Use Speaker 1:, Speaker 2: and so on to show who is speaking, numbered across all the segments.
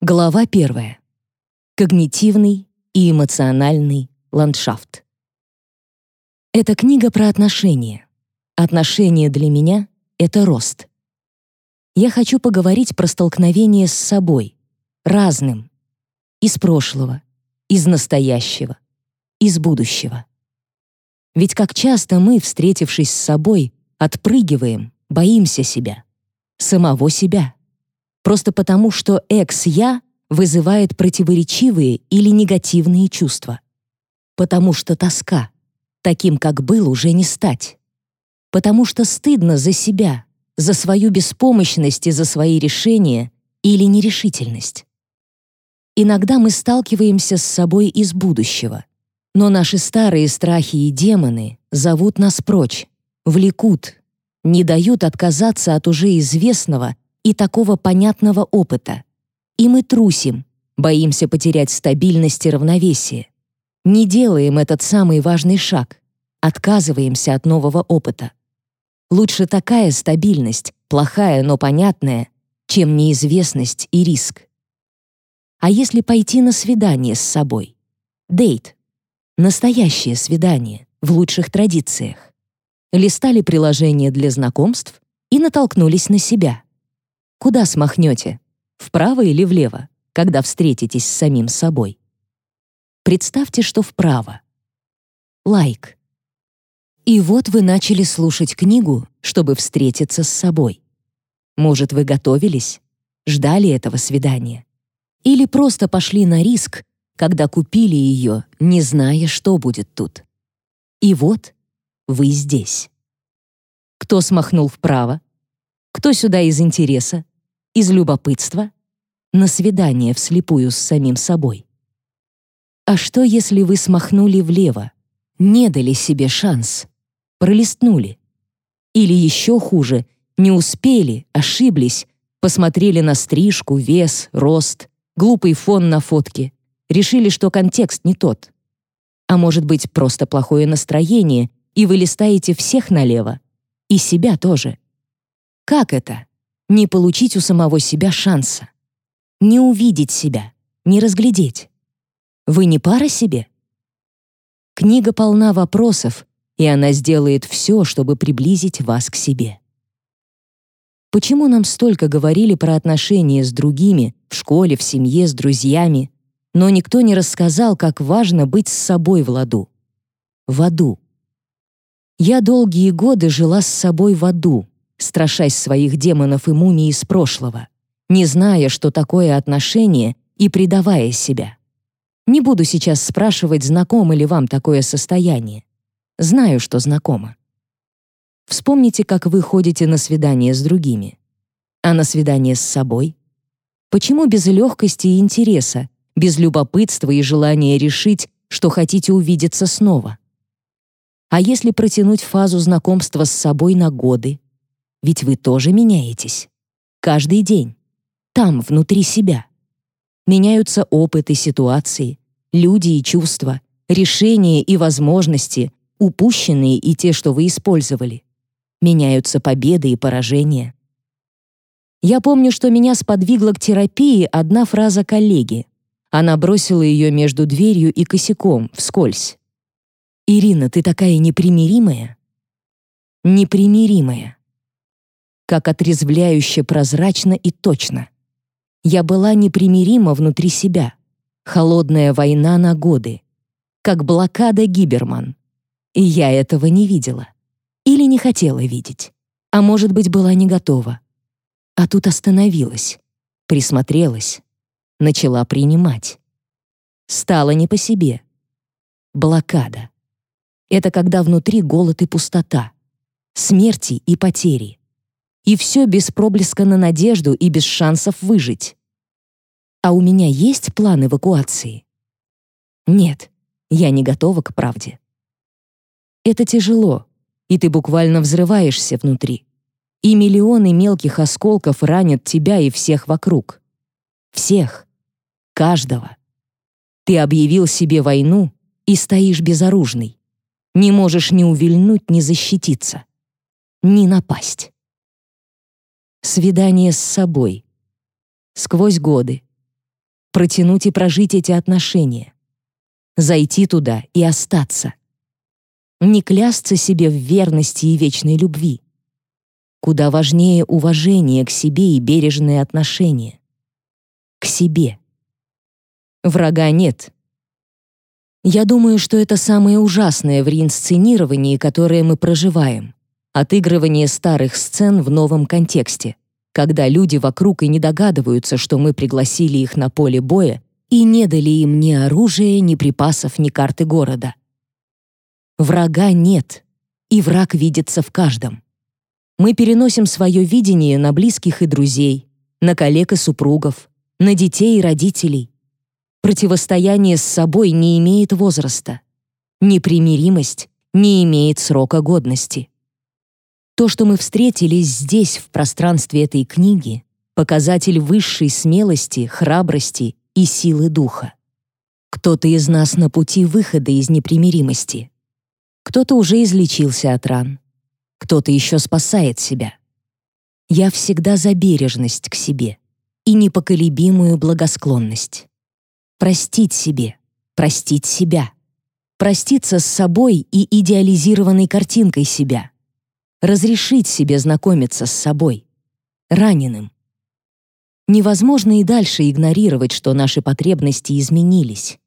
Speaker 1: Глава первая. Когнитивный и эмоциональный ландшафт. Это книга про отношения. Отношения для меня — это рост. Я хочу поговорить про столкновение с собой, разным, из прошлого, из настоящего, из будущего. Ведь как часто мы, встретившись с собой, отпрыгиваем, боимся себя, самого себя — просто потому, что экс-я вызывает противоречивые или негативные чувства. Потому что тоска, таким, как был, уже не стать. Потому что стыдно за себя, за свою беспомощность и за свои решения или нерешительность. Иногда мы сталкиваемся с собой из будущего, но наши старые страхи и демоны зовут нас прочь, влекут, не дают отказаться от уже известного и такого понятного опыта. И мы трусим, боимся потерять стабильность и равновесие. Не делаем этот самый важный шаг, отказываемся от нового опыта. Лучше такая стабильность, плохая, но понятная, чем неизвестность и риск. А если пойти на свидание с собой? Дейт. Настоящее свидание, в лучших традициях. Листали приложение для знакомств и натолкнулись на себя. Куда смахнете? Вправо или влево, когда встретитесь с самим собой? Представьте, что вправо. Лайк. И вот вы начали слушать книгу, чтобы встретиться с собой. Может, вы готовились, ждали этого свидания? Или просто пошли на риск, когда купили ее, не зная, что будет тут? И вот вы здесь. Кто смахнул вправо? Кто сюда из интереса? Из любопытства на свидание вслепую с самим собой. А что, если вы смахнули влево, не дали себе шанс, пролистнули? Или еще хуже, не успели, ошиблись, посмотрели на стрижку, вес, рост, глупый фон на фотке, решили, что контекст не тот. А может быть, просто плохое настроение, и вы листаете всех налево, и себя тоже. Как это? Не получить у самого себя шанса, не увидеть себя, не разглядеть. Вы не пара себе? Книга полна вопросов, и она сделает все, чтобы приблизить вас к себе. Почему нам столько говорили про отношения с другими, в школе, в семье, с друзьями, но никто не рассказал, как важно быть с собой в ладу? В аду. Я долгие годы жила с собой в аду, страшась своих демонов и мумий из прошлого, не зная, что такое отношение, и предавая себя. Не буду сейчас спрашивать, знакомо ли вам такое состояние. Знаю, что знакомо. Вспомните, как вы ходите на свидание с другими. А на свидание с собой? Почему без легкости и интереса, без любопытства и желания решить, что хотите увидеться снова? А если протянуть фазу знакомства с собой на годы, ведь вы тоже меняетесь. Каждый день. Там, внутри себя. Меняются опыты, ситуации, люди и чувства, решения и возможности, упущенные и те, что вы использовали. Меняются победы и поражения. Я помню, что меня сподвигла к терапии одна фраза коллеги. Она бросила ее между дверью и косяком, вскользь. «Ирина, ты такая непримиримая». Непримиримая как отрезвляюще прозрачно и точно. Я была непримирима внутри себя. Холодная война на годы. Как блокада Гиберман. И я этого не видела. Или не хотела видеть. А может быть, была не готова. А тут остановилась. Присмотрелась. Начала принимать. Стало не по себе. Блокада. Это когда внутри голод и пустота. Смерти и потери и все без проблеска на надежду и без шансов выжить. А у меня есть план эвакуации? Нет, я не готова к правде. Это тяжело, и ты буквально взрываешься внутри. И миллионы мелких осколков ранят тебя и всех вокруг. Всех. Каждого. Ты объявил себе войну и стоишь безоружный. Не можешь ни увильнуть, ни защититься. Ни напасть. Свидание с собой. Сквозь годы. протянуть и прожить эти отношения, зайти туда и остаться. Не клясться себе в верности и вечной любви. Куда важнее уважение к себе и бережные отношения. К себе. Врага нет. Я думаю, что это самое ужасное в реинсценировании, которое мы проживаем. Отыгрывание старых сцен в новом контексте, когда люди вокруг и не догадываются, что мы пригласили их на поле боя и не дали им ни оружия, ни припасов, ни карты города. Врага нет, и враг видится в каждом. Мы переносим свое видение на близких и друзей, на коллег и супругов, на детей и родителей. Противостояние с собой не имеет возраста. Непримиримость не имеет срока годности. То, что мы встретились здесь, в пространстве этой книги, показатель высшей смелости, храбрости и силы духа. Кто-то из нас на пути выхода из непримиримости. Кто-то уже излечился от ран. Кто-то еще спасает себя. Я всегда за бережность к себе и непоколебимую благосклонность. Простить себе, простить себя. Проститься с собой и идеализированной картинкой себя. Разрешить себе знакомиться с собой. Раненым. Невозможно и дальше игнорировать, что наши потребности изменились.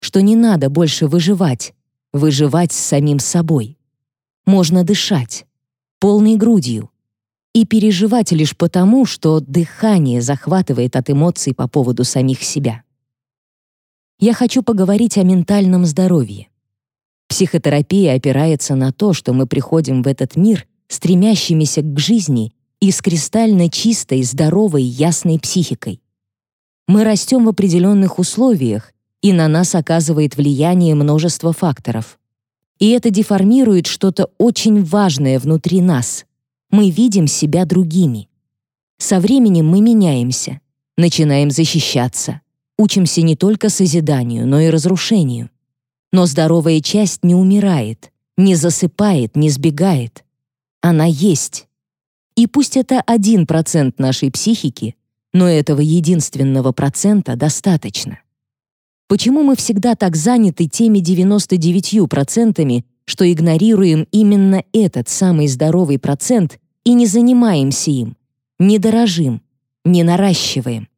Speaker 1: Что не надо больше выживать, выживать с самим собой. Можно дышать, полной грудью, и переживать лишь потому, что дыхание захватывает от эмоций по поводу самих себя. Я хочу поговорить о ментальном здоровье. Психотерапия опирается на то, что мы приходим в этот мир стремящимися к жизни и с кристально чистой, здоровой, ясной психикой. Мы растем в определенных условиях, и на нас оказывает влияние множество факторов. И это деформирует что-то очень важное внутри нас. Мы видим себя другими. Со временем мы меняемся, начинаем защищаться, учимся не только созиданию, но и разрушению. Но здоровая часть не умирает, не засыпает, не сбегает. Она есть. И пусть это 1% нашей психики, но этого единственного процента достаточно. Почему мы всегда так заняты теми 99%, что игнорируем именно этот самый здоровый процент и не занимаемся им, не дорожим, не наращиваем?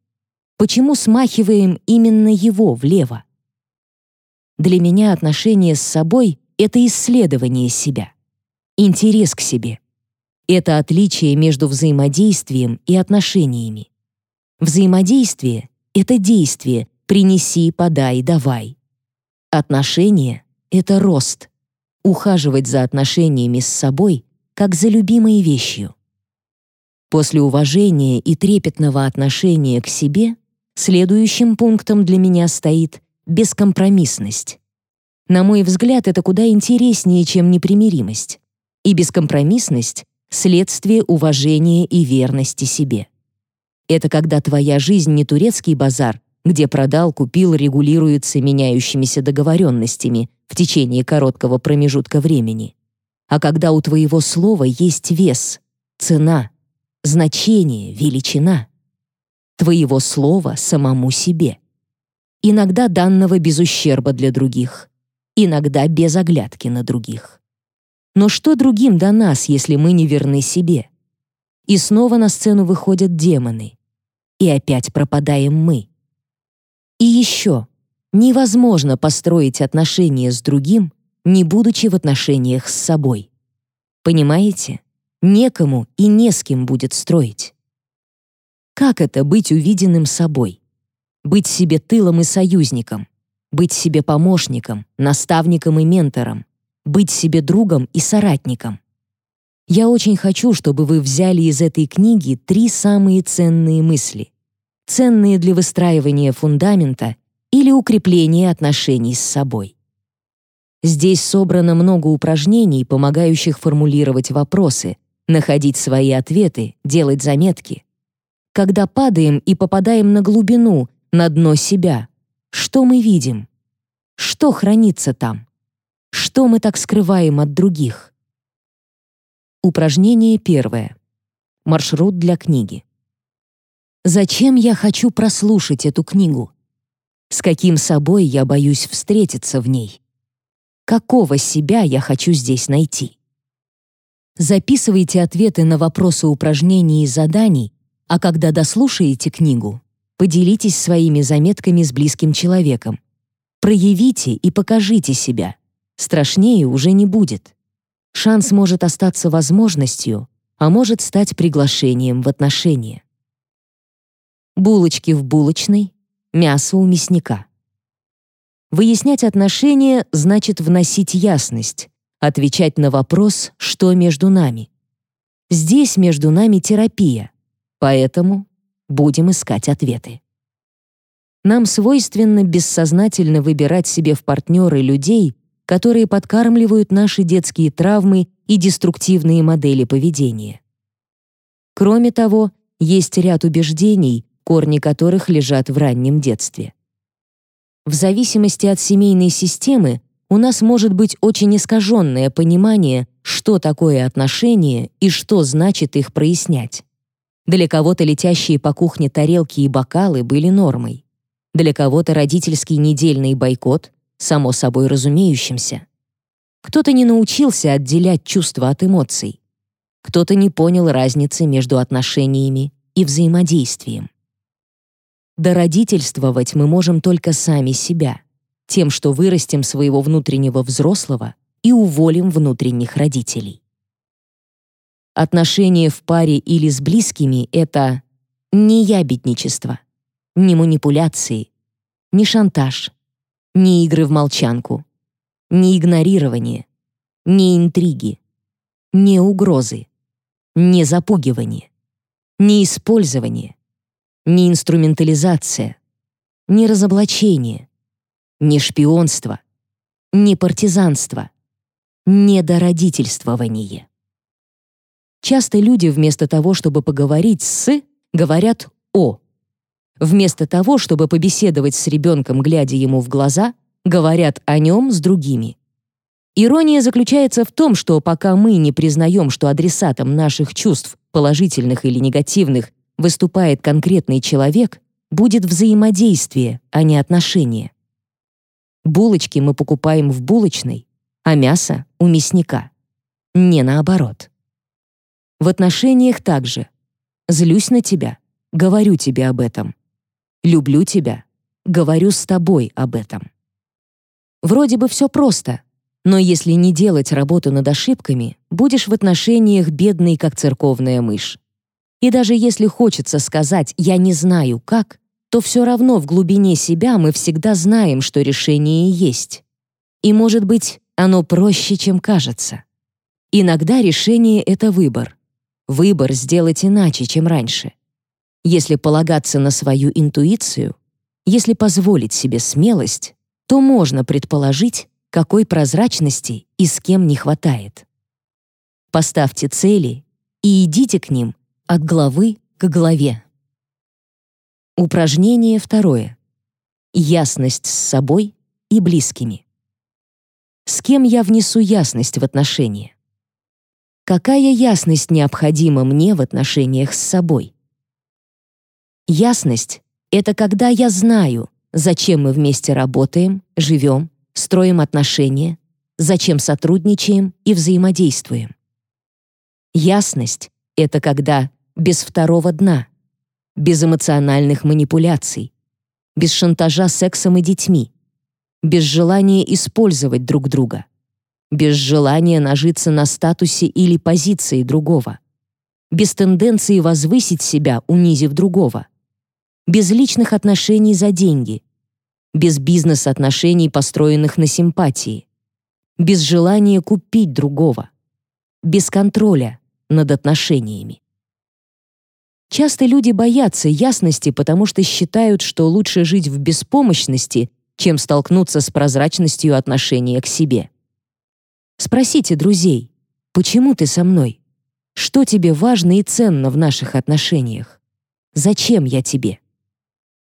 Speaker 1: Почему смахиваем именно его влево? Для меня отношение с собой — это исследование себя, интерес к себе. Это отличие между взаимодействием и отношениями. Взаимодействие — это действие, принеси, подай, давай. Отношения — это рост. Ухаживать за отношениями с собой, как за любимой вещью. После уважения и трепетного отношения к себе следующим пунктом для меня стоит бескомпромиссность. На мой взгляд, это куда интереснее, чем непримиримость. И бескомпромиссность — следствие уважения и верности себе. Это когда твоя жизнь не турецкий базар, где продал, купил регулируется меняющимися договоренностями в течение короткого промежутка времени, а когда у твоего слова есть вес, цена, значение, величина. Твоего слова самому себе. Иногда данного без ущерба для других, иногда без оглядки на других. Но что другим до нас, если мы не верны себе? И снова на сцену выходят демоны. И опять пропадаем мы. И еще, невозможно построить отношения с другим, не будучи в отношениях с собой. Понимаете? Некому и не с кем будет строить. Как это быть увиденным собой? Быть себе тылом и союзником, быть себе помощником, наставником и ментором, быть себе другом и соратником. Я очень хочу, чтобы вы взяли из этой книги три самые ценные мысли ценные для выстраивания фундамента или укрепления отношений с собой. Здесь собрано много упражнений, помогающих формулировать вопросы, находить свои ответы, делать заметки. Когда падаем и попадаем на глубину, на дно себя, что мы видим? Что хранится там? Что мы так скрываем от других? Упражнение первое. Маршрут для книги. Зачем я хочу прослушать эту книгу? С каким собой я боюсь встретиться в ней? Какого себя я хочу здесь найти? Записывайте ответы на вопросы упражнений и заданий, а когда дослушаете книгу, поделитесь своими заметками с близким человеком. Проявите и покажите себя. Страшнее уже не будет. Шанс может остаться возможностью, а может стать приглашением в отношения. Булочки в булочной, мясо у мясника. Выяснять отношения значит вносить ясность, отвечать на вопрос, что между нами. Здесь между нами терапия, поэтому будем искать ответы. Нам свойственно бессознательно выбирать себе в партнеры людей, которые подкармливают наши детские травмы и деструктивные модели поведения. Кроме того, есть ряд убеждений, корни которых лежат в раннем детстве. В зависимости от семейной системы у нас может быть очень искаженное понимание, что такое отношения и что значит их прояснять. Для кого-то летящие по кухне тарелки и бокалы были нормой. Для кого-то родительский недельный бойкот — само собой разумеющимся. Кто-то не научился отделять чувства от эмоций. Кто-то не понял разницы между отношениями и взаимодействием. Дородительствовать мы можем только сами себя — тем, что вырастим своего внутреннего взрослого и уволим внутренних родителей. Отношения в паре или с близкими — это не ябедничество, не манипуляции, не шантаж, не игры в молчанку, не игнорирование, не интриги, не угрозы, не запугивание, не использование, не инструментализация, не разоблачение, не шпионство, не партизанство, не дородительствование. Часто люди вместо того, чтобы поговорить с, говорят «о». Вместо того, чтобы побеседовать с ребенком, глядя ему в глаза, говорят о нем с другими. Ирония заключается в том, что пока мы не признаем, что адресатом наших чувств, положительных или негативных, выступает конкретный человек, будет взаимодействие, а не отношения. Булочки мы покупаем в булочной, а мясо — у мясника. Не наоборот. В отношениях также. Злюсь на тебя, говорю тебе об этом. Люблю тебя, говорю с тобой об этом. Вроде бы все просто, но если не делать работу над ошибками, будешь в отношениях бедный, как церковная мышь. И даже если хочется сказать «я не знаю как», то все равно в глубине себя мы всегда знаем, что решение есть. И, может быть, оно проще, чем кажется. Иногда решение — это выбор. Выбор сделать иначе, чем раньше. Если полагаться на свою интуицию, если позволить себе смелость, то можно предположить, какой прозрачности и с кем не хватает. Поставьте цели и идите к ним от головы к голове. Упражнение второе. Ясность с собой и близкими. С кем я внесу ясность в отношения? Какая ясность необходима мне в отношениях с собой? Ясность — это когда я знаю, зачем мы вместе работаем, живем, строим отношения, зачем сотрудничаем и взаимодействуем. Ясность — это когда без второго дна — без эмоциональных манипуляций, без шантажа сексом и детьми, без желания использовать друг друга, без желания нажиться на статусе или позиции другого, без тенденции возвысить себя, унизив другого, без личных отношений за деньги, без бизнес-отношений, построенных на симпатии, без желания купить другого, без контроля над отношениями. Часто люди боятся ясности, потому что считают, что лучше жить в беспомощности, чем столкнуться с прозрачностью отношения к себе. Спросите друзей, почему ты со мной? Что тебе важно и ценно в наших отношениях? Зачем я тебе?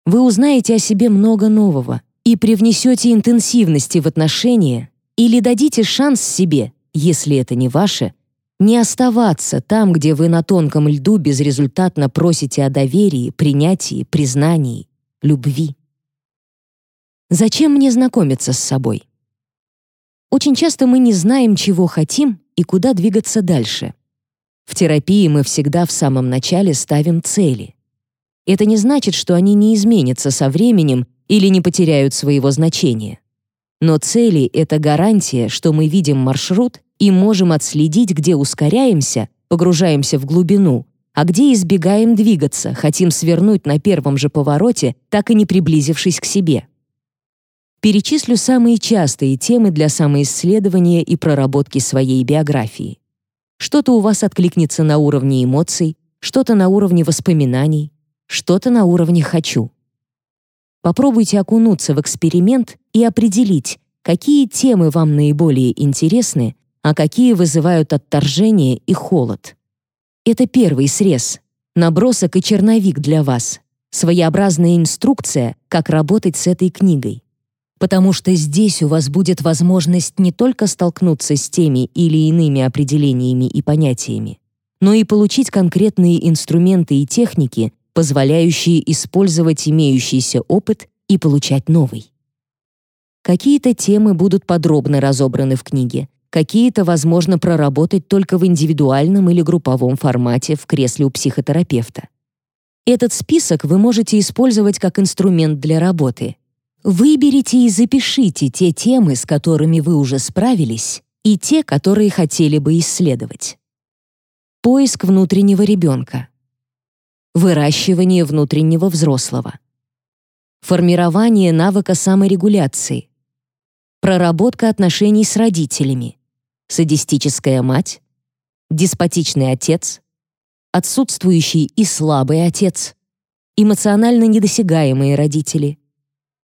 Speaker 1: Вы узнаете о себе много нового и привнесете интенсивности в отношения или дадите шанс себе, если это не ваше, не оставаться там, где вы на тонком льду безрезультатно просите о доверии, принятии, признании, любви. Зачем мне знакомиться с собой? Очень часто мы не знаем, чего хотим и куда двигаться дальше. В терапии мы всегда в самом начале ставим цели. Это не значит, что они не изменятся со временем или не потеряют своего значения. Но цели — это гарантия, что мы видим маршрут и можем отследить, где ускоряемся, погружаемся в глубину, а где избегаем двигаться, хотим свернуть на первом же повороте, так и не приблизившись к себе. Перечислю самые частые темы для самоисследования и проработки своей биографии. Что-то у вас откликнется на уровне эмоций, что-то на уровне воспоминаний, что-то на уровне «хочу». Попробуйте окунуться в эксперимент и определить, какие темы вам наиболее интересны, а какие вызывают отторжение и холод. Это первый срез, набросок и черновик для вас, своеобразная инструкция, как работать с этой книгой потому что здесь у вас будет возможность не только столкнуться с теми или иными определениями и понятиями, но и получить конкретные инструменты и техники, позволяющие использовать имеющийся опыт и получать новый. Какие-то темы будут подробно разобраны в книге, какие-то возможно проработать только в индивидуальном или групповом формате в кресле у психотерапевта. Этот список вы можете использовать как инструмент для работы, Выберите и запишите те темы, с которыми вы уже справились, и те, которые хотели бы исследовать. Поиск внутреннего ребенка. Выращивание внутреннего взрослого. Формирование навыка саморегуляции. Проработка отношений с родителями. Садистическая мать. Деспотичный отец. Отсутствующий и слабый отец. Эмоционально недосягаемые родители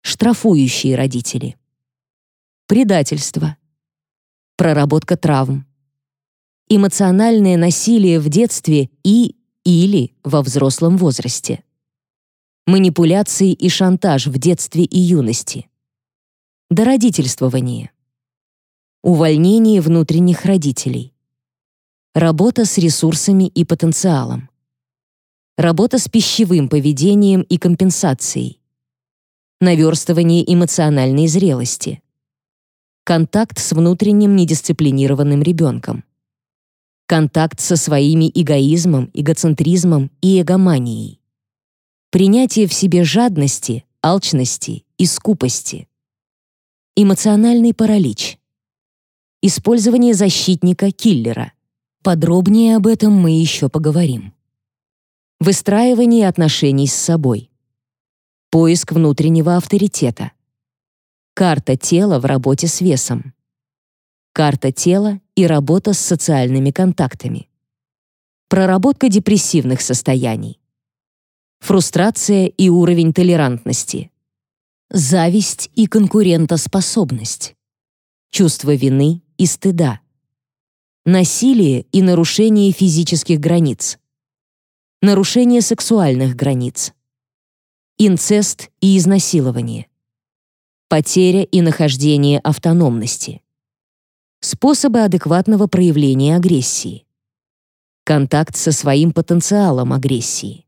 Speaker 1: штрафующие родители. Предательство. Проработка травм. Эмоциональное насилие в детстве и или во взрослом возрасте. Манипуляции и шантаж в детстве и юности. Дородительствование. Увольнение внутренних родителей. Работа с ресурсами и потенциалом. Работа с пищевым поведением и компенсацией наверстывание эмоциональной зрелости, контакт с внутренним недисциплинированным ребенком, контакт со своими эгоизмом, эгоцентризмом и эгоманией, принятие в себе жадности, алчности и скупости, эмоциональный паралич, использование защитника-киллера. Подробнее об этом мы еще поговорим. Выстраивание отношений с собой. Поиск внутреннего авторитета. Карта тела в работе с весом. Карта тела и работа с социальными контактами. Проработка депрессивных состояний. Фрустрация и уровень толерантности. Зависть и конкурентоспособность. Чувство вины и стыда. Насилие и нарушение физических границ. Нарушение сексуальных границ инцест и изнасилование, потеря и нахождение автономности, способы адекватного проявления агрессии, контакт со своим потенциалом агрессии,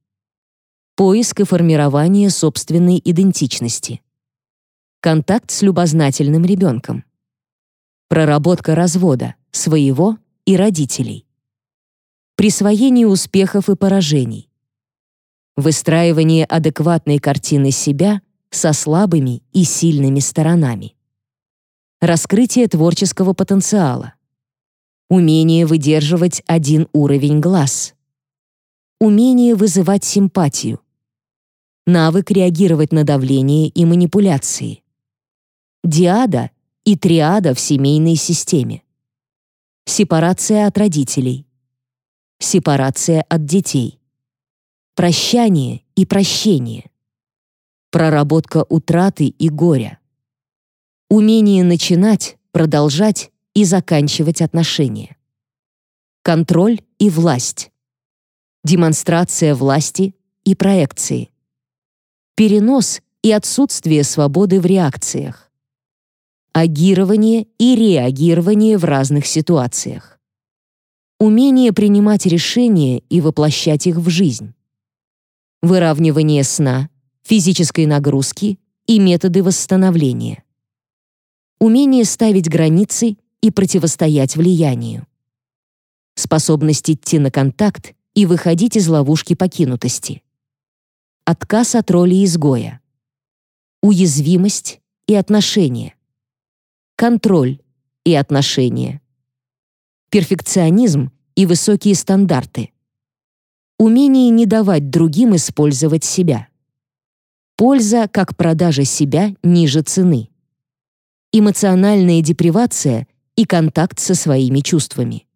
Speaker 1: поиск и формирование собственной идентичности, контакт с любознательным ребенком, проработка развода, своего и родителей, присвоение успехов и поражений, выстраивание адекватной картины себя со слабыми и сильными сторонами, раскрытие творческого потенциала, умение выдерживать один уровень глаз, умение вызывать симпатию, навык реагировать на давление и манипуляции, диада и триада в семейной системе, сепарация от родителей, сепарация от детей, прощание и прощение, проработка утраты и горя, умение начинать, продолжать и заканчивать отношения, контроль и власть, демонстрация власти и проекции, перенос и отсутствие свободы в реакциях, агирование и реагирование в разных ситуациях, умение принимать решения и воплощать их в жизнь, выравнивание сна, физической нагрузки и методы восстановления. Умение ставить границы и противостоять влиянию. Способность идти на контакт и выходить из ловушки покинутости. Отказ от роли изгоя. Уязвимость и отношения. Контроль и отношения. Перфекционизм и высокие стандарты. Умение не давать другим использовать себя. Польза как продажа себя ниже цены. Эмоциональная депривация и контакт со своими чувствами.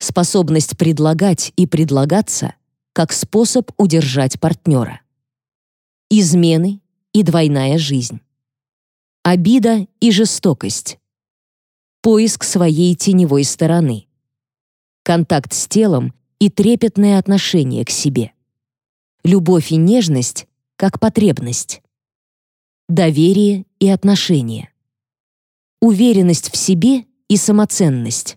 Speaker 1: Способность предлагать и предлагаться как способ удержать партнера. Измены и двойная жизнь. Обида и жестокость. Поиск своей теневой стороны. Контакт с телом и трепетное отношение к себе. Любовь и нежность как потребность. Доверие и отношения. Уверенность в себе и самоценность.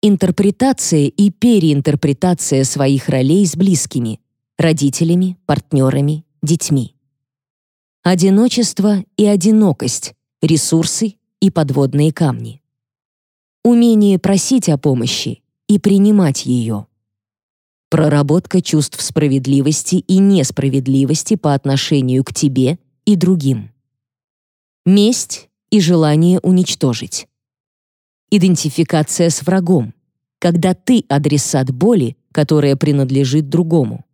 Speaker 1: Интерпретация и переинтерпретация своих ролей с близкими, родителями, партнерами, детьми. Одиночество и одинокость, ресурсы и подводные камни. Умение просить о помощи и принимать ее. Проработка чувств справедливости и несправедливости по отношению к тебе и другим. Месть и желание уничтожить. Идентификация с врагом, когда ты адресат боли, которая принадлежит другому.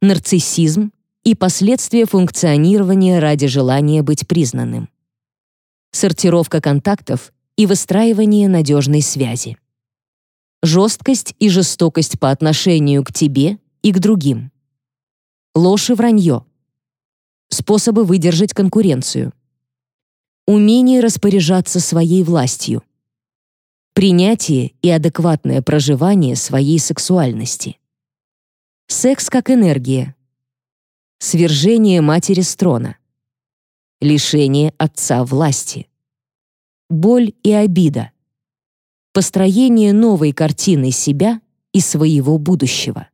Speaker 1: Нарциссизм и последствия функционирования ради желания быть признанным. Сортировка контактов и выстраивание надежной связи. Жесткость и жестокость по отношению к тебе и к другим. Ложь и вранье. Способы выдержать конкуренцию. Умение распоряжаться своей властью принятие и адекватное проживание своей сексуальности. Секс как энергия. Свержение матери с трона. Лишение отца власти. Боль и обида. Построение новой картины себя и своего будущего.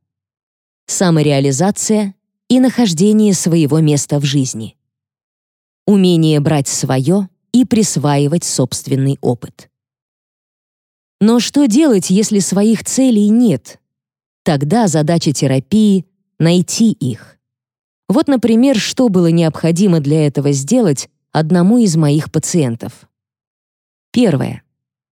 Speaker 1: Самореализация и нахождение своего места в жизни. Умение брать свое и присваивать собственный опыт. Но что делать, если своих целей нет? Тогда задача терапии — найти их. Вот, например, что было необходимо для этого сделать одному из моих пациентов. Первое.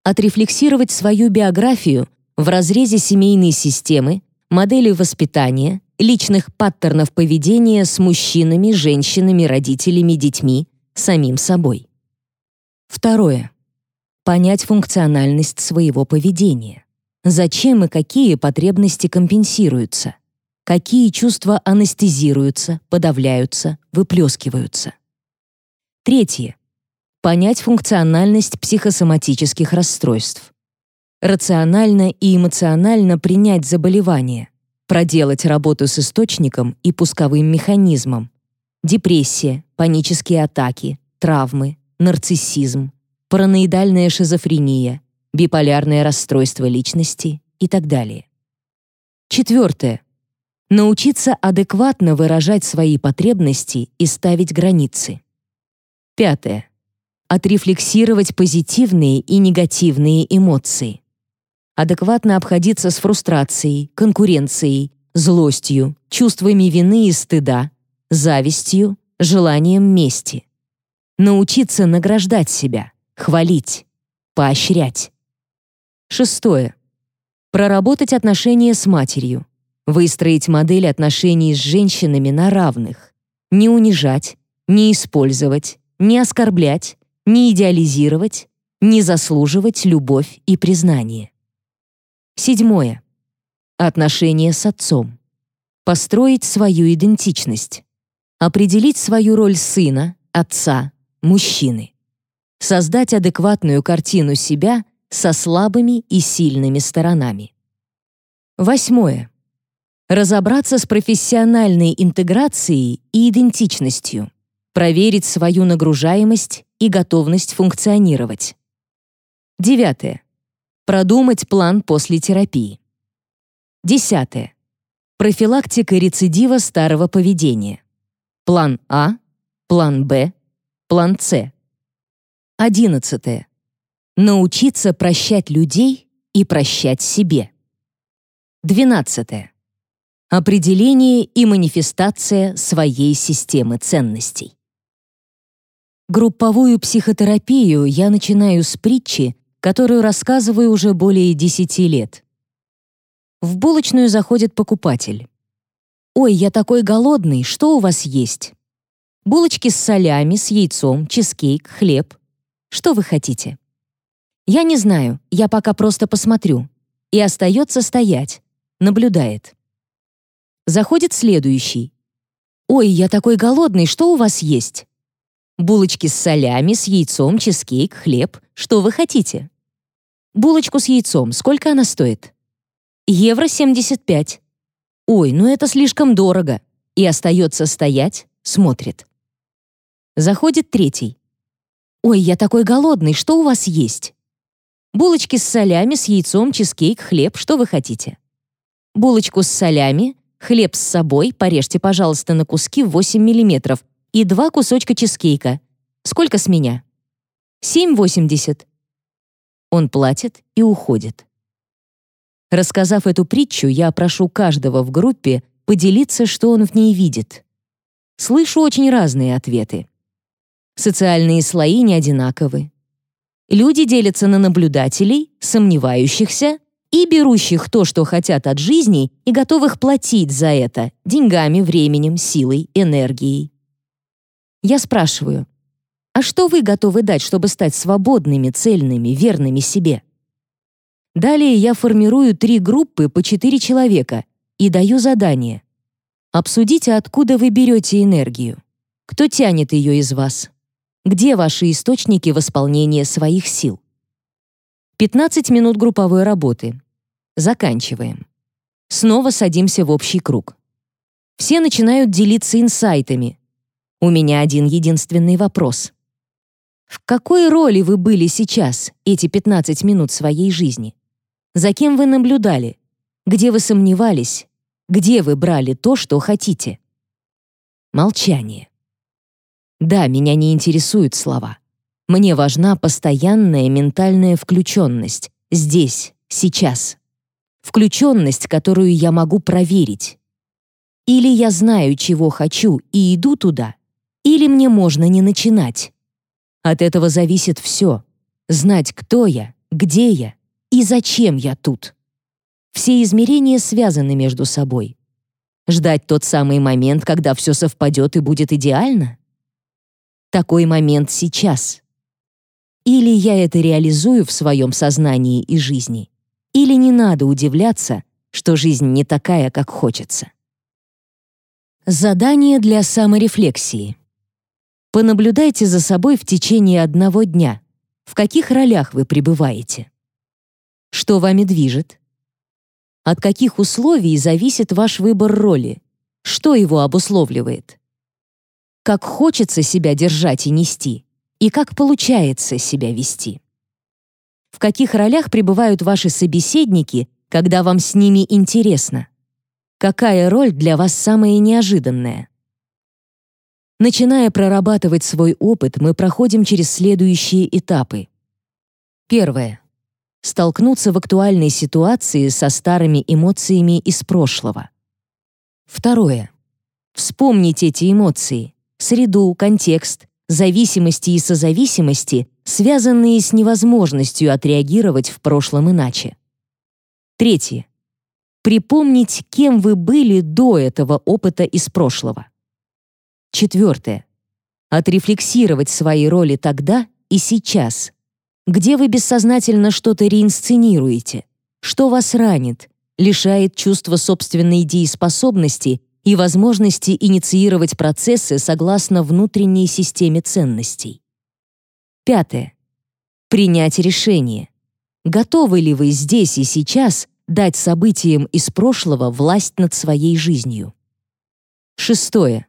Speaker 1: Отрефлексировать свою биографию в разрезе семейной системы, модели воспитания, личных паттернов поведения с мужчинами, женщинами, родителями, детьми, самим собой. Второе понять функциональность своего поведения. Зачем и какие потребности компенсируются? Какие чувства анестезируются, подавляются, выплескиваются? Третье. Понять функциональность психосоматических расстройств. Рационально и эмоционально принять заболевание, проделать работу с источником и пусковым механизмом. Депрессия, панические атаки, травмы, нарциссизм, параноидальная шизофрения, биполярное расстройство личности и так далее. Четвертое. Научиться адекватно выражать свои потребности и ставить границы. Пятое. Отрефлексировать позитивные и негативные эмоции. Адекватно обходиться с фрустрацией, конкуренцией, злостью, чувствами вины и стыда, завистью, желанием мести. Научиться награждать себя хвалить, поощрять. Шестое. Проработать отношения с матерью, выстроить модель отношений с женщинами на равных, не унижать, не использовать, не оскорблять, не идеализировать, не заслуживать любовь и признание. Седьмое. Отношения с отцом. Построить свою идентичность. Определить свою роль сына, отца, мужчины создать адекватную картину себя со слабыми и сильными сторонами. Восьмое. Разобраться с профессиональной интеграцией и идентичностью, проверить свою нагружаемость и готовность функционировать. Девятое. Продумать план после терапии. Десятое. Профилактика рецидива старого поведения. План А, план Б, план С. 11. Научиться прощать людей и прощать себе. 12. Определение и манифестация своей системы ценностей. Групповую психотерапию я начинаю с притчи, которую рассказываю уже более 10 лет. В булочную заходит покупатель. «Ой, я такой голодный, что у вас есть?» «Булочки с солями, с яйцом, чизкейк, хлеб. Что вы хотите?» «Я не знаю, я пока просто посмотрю». И остается стоять, наблюдает. Заходит следующий. «Ой, я такой голодный, что у вас есть?» Булочки с солями, с яйцом, чизкейк, хлеб. Что вы хотите? Булочку с яйцом. Сколько она стоит? Евро 75. Ой, ну это слишком дорого. И остается стоять, смотрит. Заходит третий. Ой, я такой голодный, что у вас есть? Булочки с солями, с яйцом, чизкейк, хлеб. Что вы хотите? Булочку с солями, хлеб с собой, порежьте, пожалуйста, на куски 8 миллиметров и два кусочка чизкейка. Сколько с меня? 7,80. Он платит и уходит. Рассказав эту притчу, я прошу каждого в группе поделиться, что он в ней видит. Слышу очень разные ответы. Социальные слои не одинаковы. Люди делятся на наблюдателей, сомневающихся и берущих то, что хотят от жизни, и готовых платить за это деньгами, временем, силой, энергией. Я спрашиваю, а что вы готовы дать, чтобы стать свободными, цельными, верными себе? Далее я формирую три группы по четыре человека и даю задание. Обсудите, откуда вы берете энергию. Кто тянет ее из вас? Где ваши источники восполнения своих сил? 15 минут групповой работы. Заканчиваем. Снова садимся в общий круг. Все начинают делиться инсайтами, у меня один единственный вопрос. В какой роли вы были сейчас, эти 15 минут своей жизни? За кем вы наблюдали? Где вы сомневались? Где вы брали то, что хотите? Молчание. Да, меня не интересуют слова. Мне важна постоянная ментальная включенность. Здесь, сейчас. Включенность, которую я могу проверить. Или я знаю, чего хочу, и иду туда, или мне можно не начинать. От этого зависит все. Знать, кто я, где я и зачем я тут. Все измерения связаны между собой. Ждать тот самый момент, когда все совпадет и будет идеально? Такой момент сейчас. Или я это реализую в своем сознании и жизни, или не надо удивляться, что жизнь не такая, как хочется. Задание для саморефлексии. Понаблюдайте за собой в течение одного дня. В каких ролях вы пребываете? Что вами движет? От каких условий зависит ваш выбор роли? Что его обусловливает? Как хочется себя держать и нести? И как получается себя вести? В каких ролях пребывают ваши собеседники, когда вам с ними интересно? Какая роль для вас самая неожиданная? Начиная прорабатывать свой опыт, мы проходим через следующие этапы. Первое. Столкнуться в актуальной ситуации со старыми эмоциями из прошлого. Второе. Вспомнить эти эмоции, среду, контекст, зависимости и созависимости, связанные с невозможностью отреагировать в прошлом иначе. Третье. Припомнить, кем вы были до этого опыта из прошлого. Четвертое. Отрефлексировать свои роли тогда и сейчас. Где вы бессознательно что-то реинсценируете, что вас ранит, лишает чувства собственной дееспособности и возможности инициировать процессы согласно внутренней системе ценностей. Пятое. Принять решение. Готовы ли вы здесь и сейчас дать событиям из прошлого власть над своей жизнью? Шестое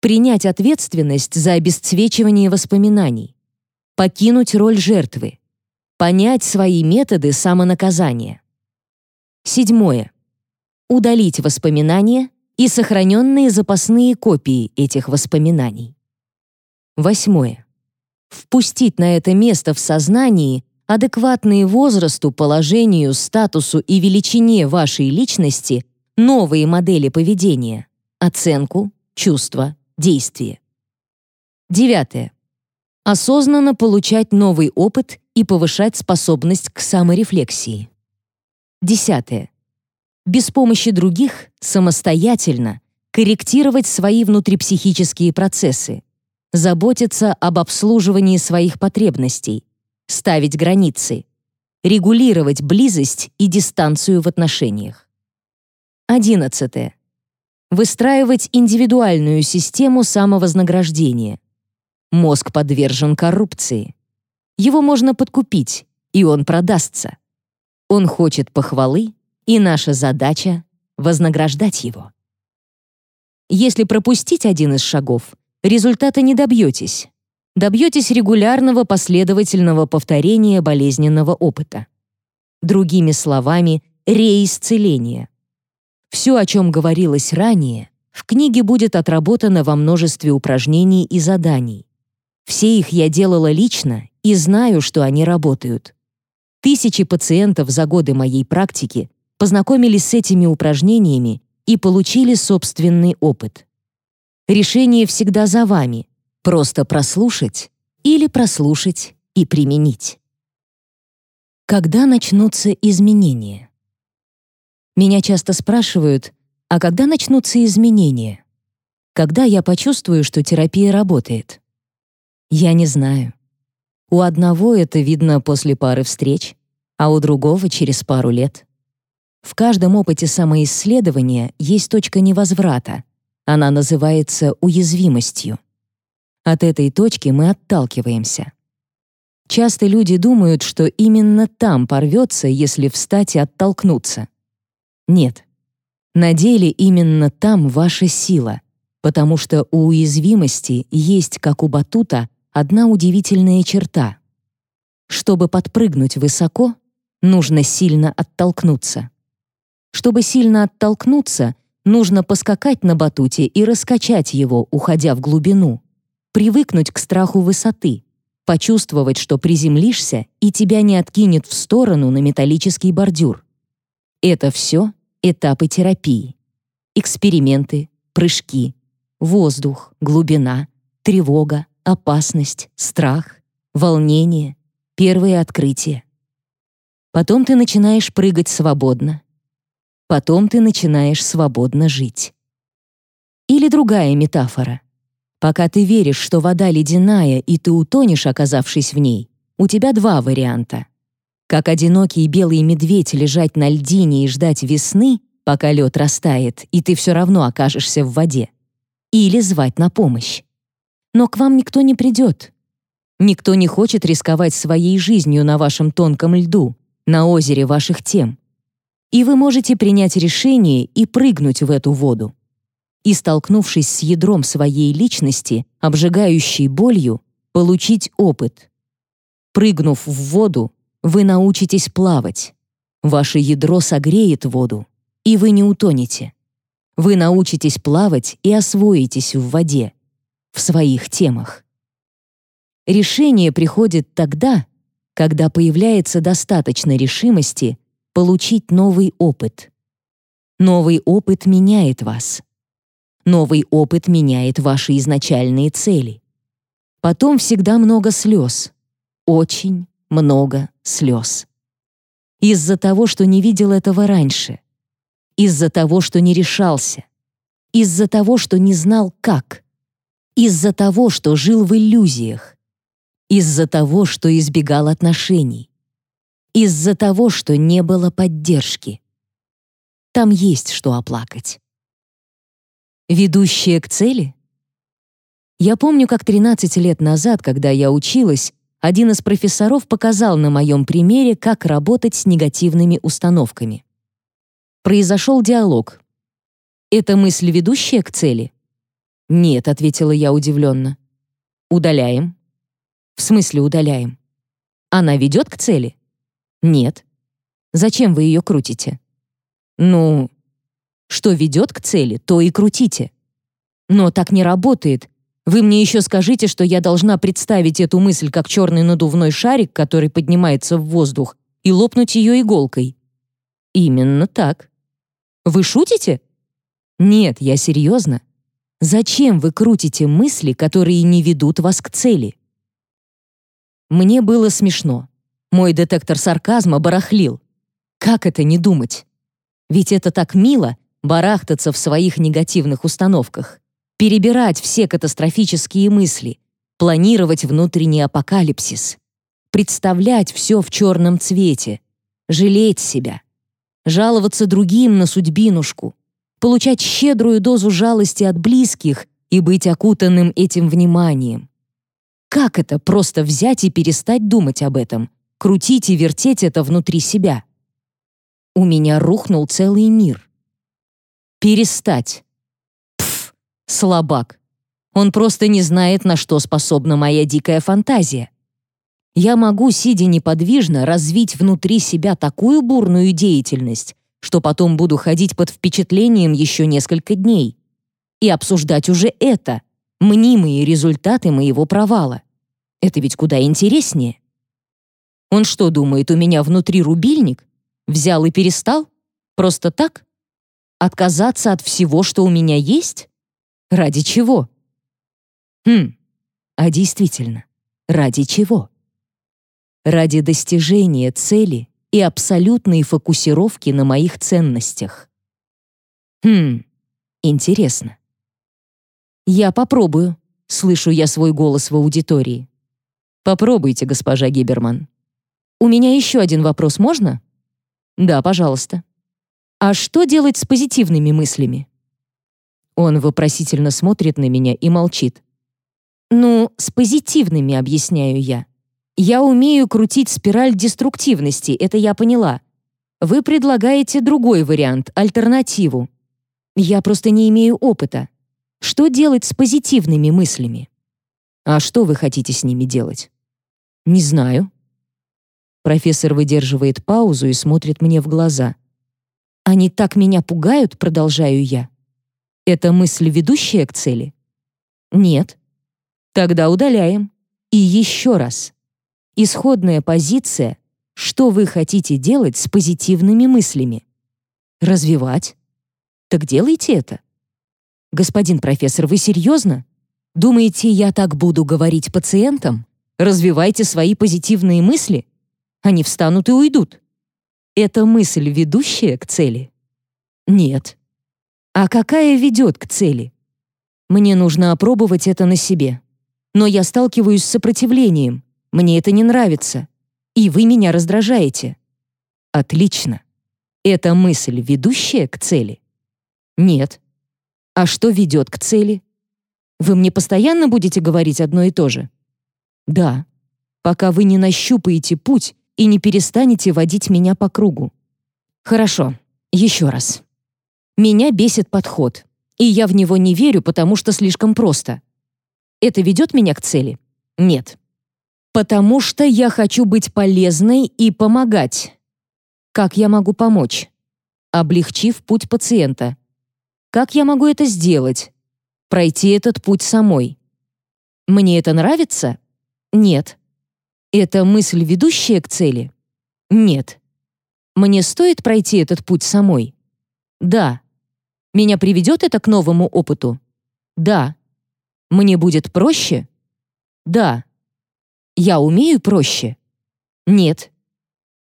Speaker 1: принять ответственность за обесцвечивание воспоминаний, покинуть роль жертвы, понять свои методы самонаказания. Седьмое. Удалить воспоминания и сохраненные запасные копии этих воспоминаний. Восьмое. Впустить на это место в сознании адекватные возрасту, положению, статусу и величине вашей личности новые модели поведения, оценку, чувства, действия. Девятое. Осознанно получать новый опыт и повышать способность к саморефлексии. Десятое. Без помощи других самостоятельно корректировать свои внутрипсихические процессы, заботиться об обслуживании своих потребностей, ставить границы, регулировать близость и дистанцию в отношениях. 11. Выстраивать индивидуальную систему самовознаграждения. Мозг подвержен коррупции. Его можно подкупить, и он продастся. Он хочет похвалы, и наша задача — вознаграждать его. Если пропустить один из шагов, результата не добьетесь. Добьетесь регулярного последовательного повторения болезненного опыта. Другими словами, реисцеления. Все, о чем говорилось ранее, в книге будет отработано во множестве упражнений и заданий. Все их я делала лично и знаю, что они работают. Тысячи пациентов за годы моей практики познакомились с этими упражнениями и получили собственный опыт. Решение всегда за вами. Просто прослушать или прослушать и применить. Когда начнутся изменения? Меня часто спрашивают, а когда начнутся изменения? Когда я почувствую, что терапия работает? Я не знаю. У одного это видно после пары встреч, а у другого через пару лет. В каждом опыте самоисследования есть точка невозврата. Она называется уязвимостью. От этой точки мы отталкиваемся. Часто люди думают, что именно там порвется, если встать и оттолкнуться. Нет. На деле именно там ваша сила, потому что у уязвимости есть, как у батута, одна удивительная черта. Чтобы подпрыгнуть высоко, нужно сильно оттолкнуться. Чтобы сильно оттолкнуться, нужно поскакать на батуте и раскачать его, уходя в глубину. Привыкнуть к страху высоты, почувствовать, что приземлишься и тебя не откинет в сторону на металлический бордюр. Это все этапы терапии. Эксперименты, прыжки, воздух, глубина, тревога, опасность, страх, волнение, первые открытия. Потом ты начинаешь прыгать свободно, Потом ты начинаешь свободно жить. Или другая метафора. Пока ты веришь, что вода ледяная, и ты утонешь, оказавшись в ней, у тебя два варианта. Как одинокий белый медведь лежать на льдине и ждать весны, пока лед растает, и ты все равно окажешься в воде. Или звать на помощь. Но к вам никто не придет. Никто не хочет рисковать своей жизнью на вашем тонком льду, на озере ваших тем и вы можете принять решение и прыгнуть в эту воду. И, столкнувшись с ядром своей личности, обжигающей болью, получить опыт. Прыгнув в воду, вы научитесь плавать. Ваше ядро согреет воду, и вы не утонете. Вы научитесь плавать и освоитесь в воде, в своих темах. Решение приходит тогда, когда появляется достаточно решимости получить новый опыт. Новый опыт меняет вас. Новый опыт меняет ваши изначальные цели. Потом всегда много слез. Очень много слез. Из-за того, что не видел этого раньше. Из-за того, что не решался. Из-за того, что не знал как. Из-за того, что жил в иллюзиях. Из-за того, что избегал отношений из-за того, что не было поддержки. Там есть что оплакать. Ведущая к цели? Я помню, как 13 лет назад, когда я училась, один из профессоров показал на моем примере, как работать с негативными установками. Произошел диалог. «Это мысль, ведущая к цели?» «Нет», — ответила я удивленно. «Удаляем». «В смысле удаляем?» «Она ведет к цели?» Нет. Зачем вы ее крутите? Ну, что ведет к цели, то и крутите. Но так не работает. Вы мне еще скажите, что я должна представить эту мысль как черный надувной шарик, который поднимается в воздух, и лопнуть ее иголкой. Именно так. Вы шутите? Нет, я серьезно. Зачем вы крутите мысли, которые не ведут вас к цели? Мне было смешно. Мой детектор сарказма барахлил. Как это не думать? Ведь это так мило барахтаться в своих негативных установках перебирать все катастрофические мысли, планировать внутренний апокалипсис, представлять все в черном цвете, жалеть себя, жаловаться другим на судьбинушку, получать щедрую дозу жалости от близких и быть окутанным этим вниманием. Как это просто взять и перестать думать об этом, крутить и вертеть это внутри себя? У меня рухнул целый мир. Перестать. Слабак. Он просто не знает, на что способна моя дикая фантазия. Я могу, сидя неподвижно, развить внутри себя такую бурную деятельность, что потом буду ходить под впечатлением еще несколько дней и обсуждать уже это, мнимые результаты моего провала. Это ведь куда интереснее. Он что, думает, у меня внутри рубильник? Взял и перестал? Просто так? Отказаться от всего, что у меня есть? Ради чего? Хм, а действительно, ради чего? Ради достижения цели и абсолютной фокусировки на моих ценностях. Хм, интересно. Я попробую, слышу я свой голос в аудитории. Попробуйте, госпожа Гиберман. У меня еще один вопрос, можно? Да, пожалуйста. А что делать с позитивными мыслями? Он вопросительно смотрит на меня и молчит. «Ну, с позитивными, объясняю я. Я умею крутить спираль деструктивности, это я поняла. Вы предлагаете другой вариант, альтернативу. Я просто не имею опыта. Что делать с позитивными мыслями? А что вы хотите с ними делать? Не знаю. Профессор выдерживает паузу и смотрит мне в глаза. Они так меня пугают, продолжаю я. Это мысль, ведущая к цели? Нет. Тогда удаляем. И еще раз. Исходная позиция — что вы хотите делать с позитивными мыслями? Развивать. Так делайте это. Господин профессор, вы серьезно? Думаете, я так буду говорить пациентам? Развивайте свои позитивные мысли. Они встанут и уйдут. Это мысль, ведущая к цели? Нет а какая ведет к цели. Мне нужно опробовать это на себе. Но я сталкиваюсь с сопротивлением. Мне это не нравится. И вы меня раздражаете. Отлично. Это мысль, ведущая к цели? Нет. А что ведет к цели? Вы мне постоянно будете говорить одно и то же? Да. Пока вы не нащупаете путь и не перестанете водить меня по кругу. Хорошо. Еще раз. Меня бесит подход, и я в него не верю, потому что слишком просто. Это ведет меня к цели? Нет. Потому что я хочу быть полезной и помогать. Как я могу помочь? Облегчив путь пациента. Как я могу это сделать? Пройти этот путь самой. Мне это нравится? Нет. Это мысль, ведущая к цели? Нет. Мне стоит пройти этот путь самой? Да. Меня приведет это к новому опыту? Да. Мне будет проще? Да. Я умею проще? Нет.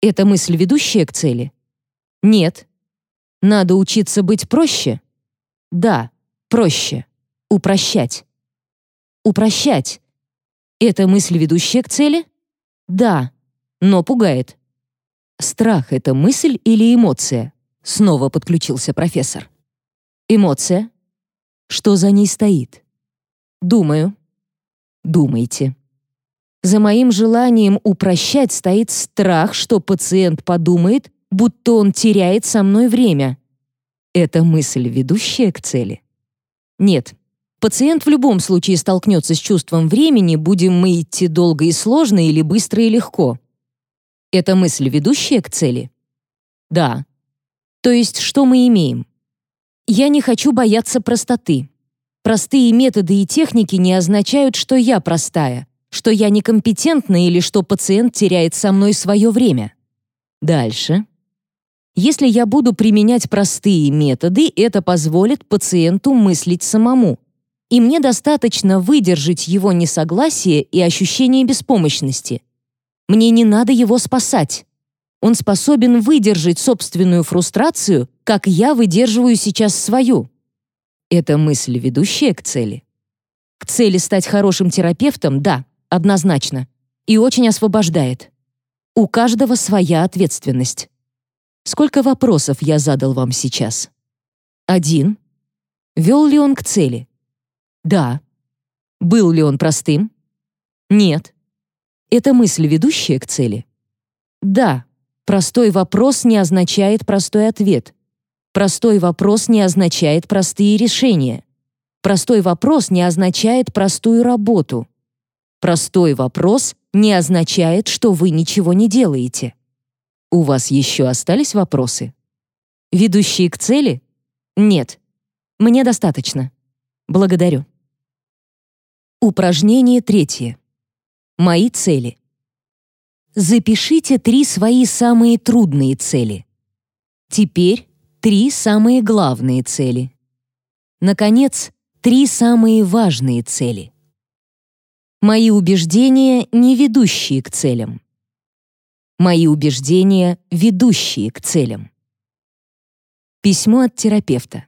Speaker 1: Это мысль, ведущая к цели? Нет. Надо учиться быть проще? Да, проще. Упрощать. Упрощать. Это мысль, ведущая к цели? Да, но пугает. Страх — это мысль или эмоция? Снова подключился профессор. Эмоция. Что за ней стоит? Думаю. Думайте. За моим желанием упрощать стоит страх, что пациент подумает, будто он теряет со мной время. Это мысль, ведущая к цели? Нет. Пациент в любом случае столкнется с чувством времени, будем мы идти долго и сложно или быстро и легко. Это мысль, ведущая к цели? Да. То есть что мы имеем? Я не хочу бояться простоты. Простые методы и техники не означают, что я простая, что я некомпетентна или что пациент теряет со мной свое время. Дальше. Если я буду применять простые методы, это позволит пациенту мыслить самому. И мне достаточно выдержать его несогласие и ощущение беспомощности. Мне не надо его спасать. Он способен выдержать собственную фрустрацию, как я выдерживаю сейчас свою. Это мысль, ведущая к цели. К цели стать хорошим терапевтом, да, однозначно. И очень освобождает. У каждого своя ответственность. Сколько вопросов я задал вам сейчас? Один. Вел ли он к цели? Да. Был ли он простым? Нет. Это мысль, ведущая к цели? Да. Простой вопрос не означает простой ответ. Простой вопрос не означает простые решения. Простой вопрос не означает простую работу. Простой вопрос не означает, что вы ничего не делаете. У вас еще остались вопросы? Ведущие к цели? Нет. Мне достаточно. Благодарю. Упражнение третье. Мои цели. Запишите три свои самые трудные цели. Теперь три самые главные цели. Наконец, три самые важные цели. Мои убеждения, не ведущие к целям. Мои убеждения, ведущие к целям. Письмо от терапевта.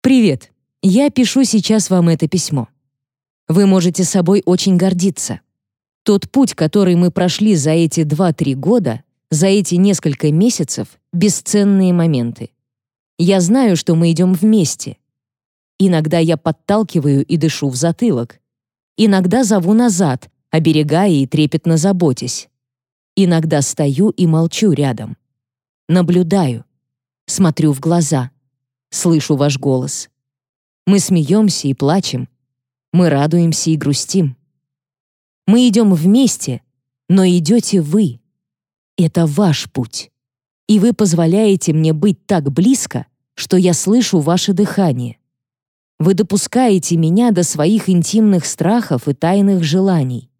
Speaker 1: Привет. Я пишу сейчас вам это письмо. Вы можете собой очень гордиться. Тот путь, который мы прошли за эти 2-3 года, за эти несколько месяцев, бесценные моменты. Я знаю, что мы идем вместе. Иногда я подталкиваю и дышу в затылок. Иногда зову назад, оберегая и трепетно заботясь. Иногда стою и молчу рядом. Наблюдаю. Смотрю в глаза. Слышу ваш голос. Мы смеемся и плачем. Мы радуемся и грустим. Мы идем вместе, но идете вы. Это ваш путь. И вы позволяете мне быть так близко, что я слышу ваше дыхание. Вы допускаете меня до своих интимных страхов и тайных желаний.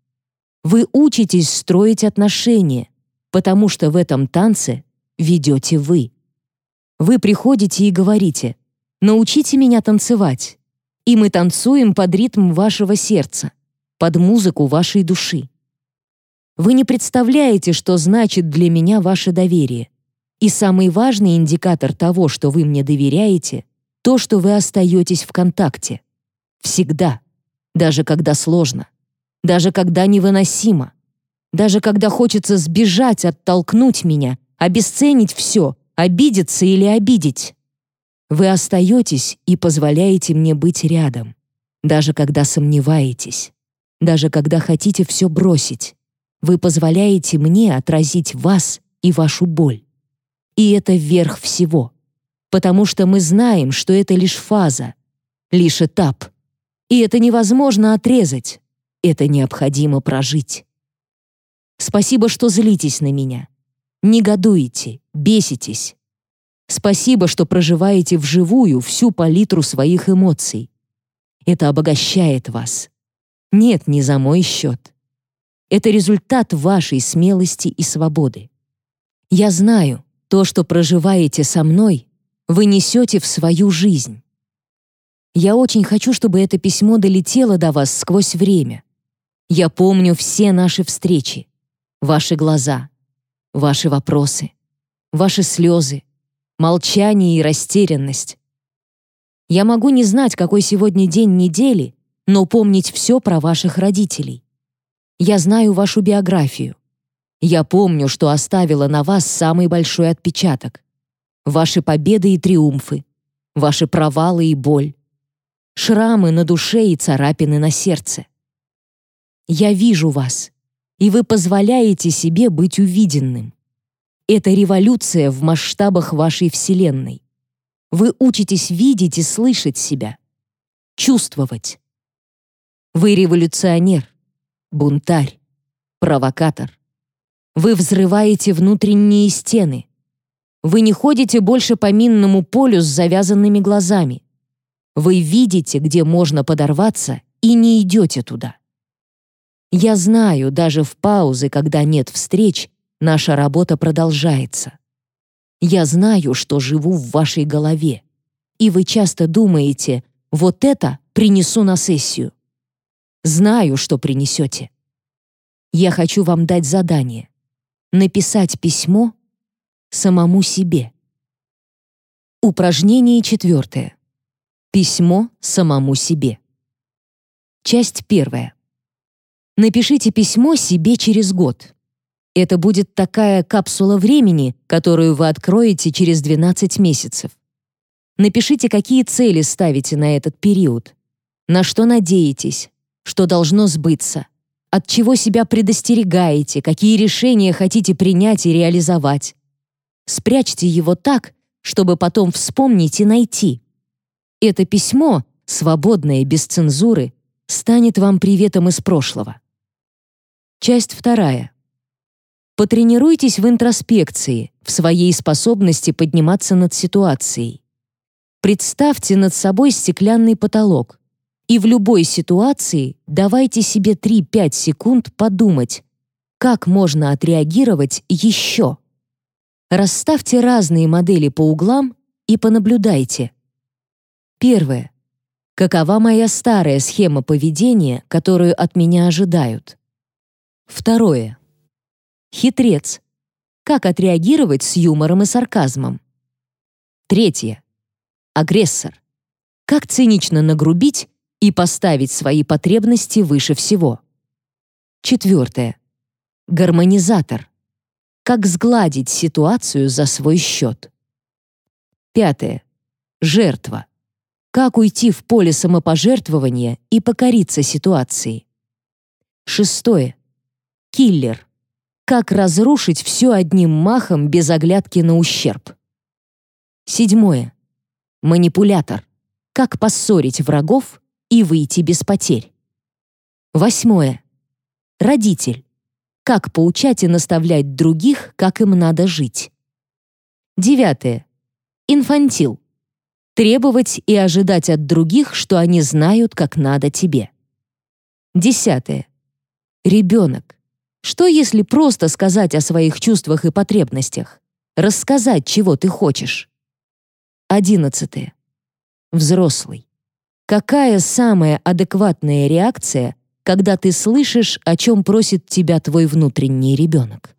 Speaker 1: Вы учитесь строить отношения, потому что в этом танце ведете вы. Вы приходите и говорите «Научите меня танцевать», и мы танцуем под ритм вашего сердца, под музыку вашей души. Вы не представляете, что значит для меня ваше доверие. И самый важный индикатор того, что вы мне доверяете, то, что вы остаетесь в контакте. Всегда, даже когда сложно даже когда невыносимо, даже когда хочется сбежать, оттолкнуть меня, обесценить все, обидеться или обидеть. Вы остаетесь и позволяете мне быть рядом, даже когда сомневаетесь, даже когда хотите все бросить. Вы позволяете мне отразить вас и вашу боль. И это верх всего, потому что мы знаем, что это лишь фаза, лишь этап, и это невозможно отрезать. Это необходимо прожить. Спасибо, что злитесь на меня. Негодуете, беситесь. Спасибо, что проживаете вживую всю палитру своих эмоций. Это обогащает вас. Нет, не за мой счет. Это результат вашей смелости и свободы. Я знаю, то, что проживаете со мной, вы несете в свою жизнь. Я очень хочу, чтобы это письмо долетело до вас сквозь время, я помню все наши встречи, ваши глаза, ваши вопросы, ваши слезы, молчание и растерянность. Я могу не знать, какой сегодня день недели, но помнить все про ваших родителей. Я знаю вашу биографию. Я помню, что оставила на вас самый большой отпечаток. Ваши победы и триумфы, ваши провалы и боль, шрамы на душе и царапины на сердце. Я вижу вас, и вы позволяете себе быть увиденным. Это революция в масштабах вашей Вселенной. Вы учитесь видеть и слышать себя, чувствовать. Вы революционер, бунтарь, провокатор. Вы взрываете внутренние стены. Вы не ходите больше по минному полю с завязанными глазами. Вы видите, где можно подорваться, и не идете туда. Я знаю, даже в паузы, когда нет встреч, наша работа продолжается. Я знаю, что живу в вашей голове, и вы часто думаете, вот это принесу на сессию. Знаю, что принесете. Я хочу вам дать задание — написать письмо самому себе. Упражнение четвертое. Письмо самому себе. Часть первая. Напишите письмо себе через год. Это будет такая капсула времени, которую вы откроете через 12 месяцев. Напишите, какие цели ставите на этот период, на что надеетесь, что должно сбыться, от чего себя предостерегаете, какие решения хотите принять и реализовать. Спрячьте его так, чтобы потом вспомнить и найти. Это письмо, свободное, без цензуры, станет вам приветом из прошлого. Часть вторая. Потренируйтесь в интроспекции, в своей способности подниматься над ситуацией. Представьте над собой стеклянный потолок и в любой ситуации давайте себе 3-5 секунд подумать, как можно отреагировать еще. Расставьте разные модели по углам и понаблюдайте. Первое. Какова моя старая схема поведения, которую от меня ожидают? Второе. Хитрец. Как отреагировать с юмором и сарказмом? Третье. Агрессор. Как цинично нагрубить и поставить свои потребности выше всего? Четвертое. Гармонизатор. Как сгладить ситуацию за свой счет? Пятое. Жертва. Как уйти в поле самопожертвования и покориться ситуации? Шестое. Киллер. Как разрушить все одним махом без оглядки на ущерб. Седьмое. Манипулятор. Как поссорить врагов и выйти без потерь. Восьмое. Родитель. Как поучать и наставлять других, как им надо жить. Девятое. Инфантил. Требовать и ожидать от других, что они знают, как надо тебе. Десятое. Ребенок. Что если просто сказать о своих чувствах и потребностях? Рассказать, чего ты хочешь? Одиннадцатое. Взрослый. Какая самая адекватная реакция, когда ты слышишь, о чем просит тебя твой внутренний ребенок?